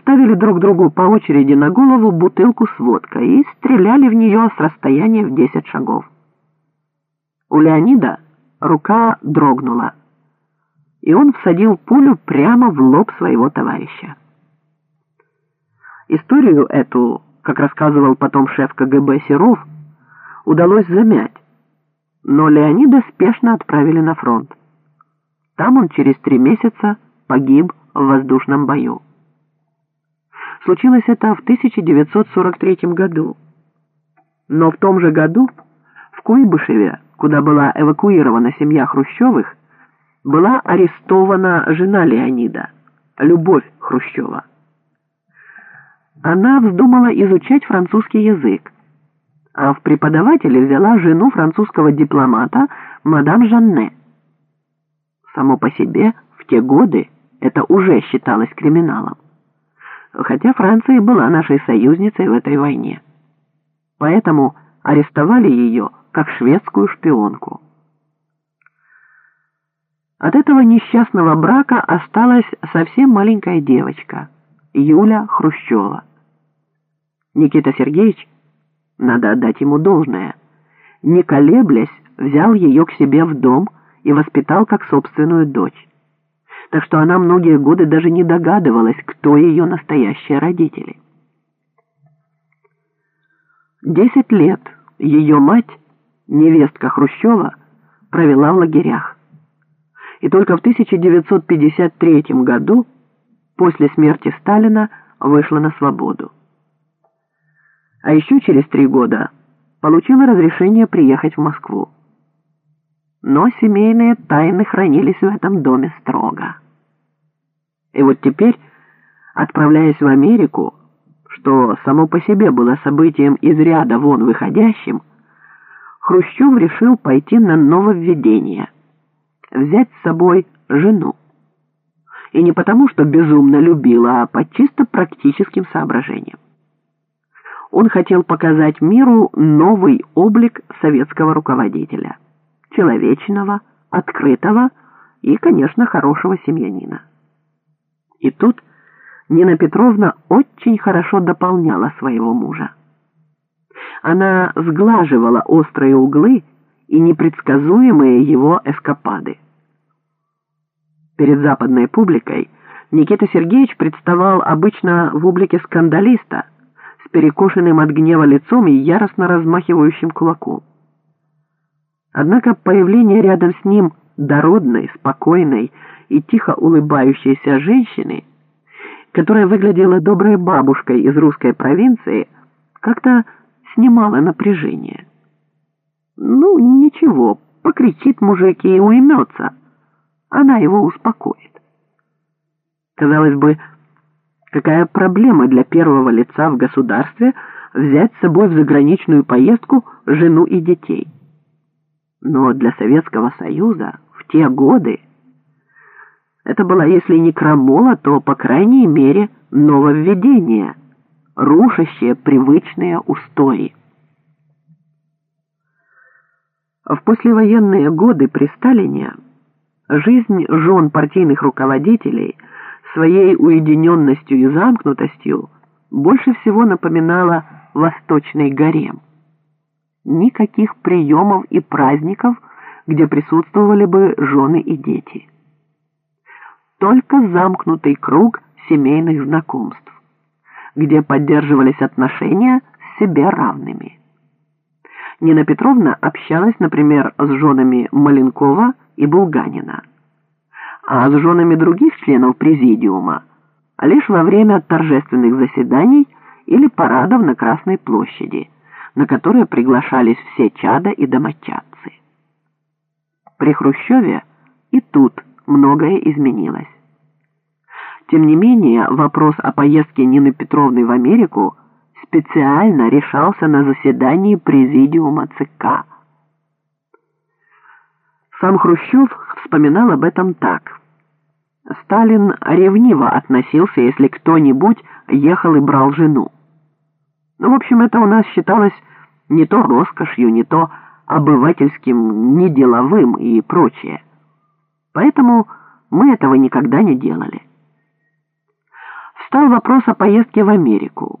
ставили друг другу по очереди на голову бутылку с водкой и стреляли в нее с расстояния в 10 шагов. У Леонида рука дрогнула, и он всадил пулю прямо в лоб своего товарища. Историю эту, как рассказывал потом шеф КГБ Серов, удалось замять, но Леонида спешно отправили на фронт. Там он через три месяца погиб в воздушном бою. Случилось это в 1943 году. Но в том же году в Куйбышеве, куда была эвакуирована семья Хрущевых, была арестована жена Леонида, Любовь Хрущева. Она вздумала изучать французский язык, а в преподавателе взяла жену французского дипломата мадам Жанне. Само по себе в те годы это уже считалось криминалом хотя Франция была нашей союзницей в этой войне. Поэтому арестовали ее как шведскую шпионку. От этого несчастного брака осталась совсем маленькая девочка, Юля Хрущева. Никита Сергеевич, надо отдать ему должное, не колеблясь, взял ее к себе в дом и воспитал как собственную дочь так что она многие годы даже не догадывалась, кто ее настоящие родители. Десять лет ее мать, невестка Хрущева, провела в лагерях. И только в 1953 году, после смерти Сталина, вышла на свободу. А еще через три года получила разрешение приехать в Москву. Но семейные тайны хранились в этом доме строго. И вот теперь, отправляясь в Америку, что само по себе было событием из ряда вон выходящим, Хрущев решил пойти на нововведение, взять с собой жену. И не потому, что безумно любила, а по чисто практическим соображениям. Он хотел показать миру новый облик советского руководителя, человечного, открытого и, конечно, хорошего семьянина. И тут Нина Петровна очень хорошо дополняла своего мужа. Она сглаживала острые углы и непредсказуемые его эскапады. Перед западной публикой Никита Сергеевич представал обычно в облике скандалиста с перекошенным от гнева лицом и яростно размахивающим кулаком. Однако появление рядом с ним дородной, спокойной, и тихо улыбающейся женщины, которая выглядела доброй бабушкой из русской провинции, как-то снимала напряжение. Ну, ничего, покричит мужик и уймется. Она его успокоит. Казалось бы, какая проблема для первого лица в государстве взять с собой в заграничную поездку жену и детей. Но для Советского Союза в те годы это было, если не крамола, то, по крайней мере, нововведение, рушащее привычные устои. В послевоенные годы при Сталине жизнь жен партийных руководителей своей уединенностью и замкнутостью больше всего напоминала восточный гарем. Никаких приемов и праздников, где присутствовали бы жены и дети только замкнутый круг семейных знакомств, где поддерживались отношения с себе равными. Нина Петровна общалась, например, с женами Маленкова и Булганина, а с женами других членов президиума лишь во время торжественных заседаний или парадов на Красной площади, на которые приглашались все чада и домочадцы. При Хрущеве и тут многое изменилось. Тем не менее, вопрос о поездке Нины Петровны в Америку специально решался на заседании Президиума ЦК. Сам Хрущев вспоминал об этом так. Сталин ревниво относился, если кто-нибудь ехал и брал жену. Ну, в общем, это у нас считалось не то роскошью, не то обывательским, неделовым и прочее. Поэтому мы этого никогда не делали. Встал вопрос о поездке в Америку.